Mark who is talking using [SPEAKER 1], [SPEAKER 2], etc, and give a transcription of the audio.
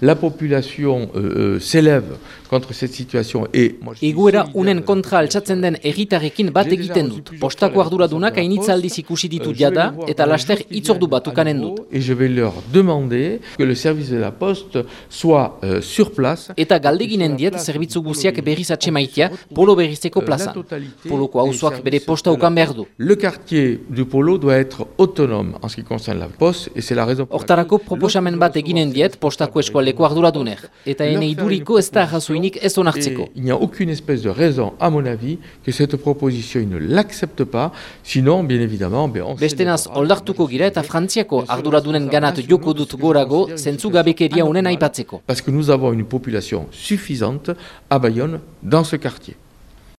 [SPEAKER 1] La population euh, euh, s'élève contre cette situation et
[SPEAKER 2] Egoera unen kontra altzatzen den egitarrekin bat egiten dut. Postako arduradunak hainitzaldiz ikusi ditu jada eta laster itzordu bat ukanen dut.
[SPEAKER 1] Et je vais leur demander que le service de la poste soit euh, sur place.
[SPEAKER 2] Eta galdeginen diet zerbitzu guziak berriz atxemaitia polo berrizeko plazan. Poloko hauzoak bere posta ukan behar du.
[SPEAKER 1] Le quartier du polo doit être autonome en ce qui concerne la poste et c'est la raison pour
[SPEAKER 2] Hortarako proposamen bat eginen diet postako eskualeko arduraduner. Eta ene iduriko ez da arrazoinik ez onartzeko.
[SPEAKER 1] Et il n'y a aucune espèce de raison, à mon avis, que cette proposition ne l'accepte pas. Sinon, bien évidemment, ben,
[SPEAKER 2] Bestenaz, oldartuko gira eta frantziako arduradunen ganat joko dut gorago zentzu gabekeria unen aipatzeko.
[SPEAKER 1] parce que nous avons une population suffisante à Bayonne dans ce quartier.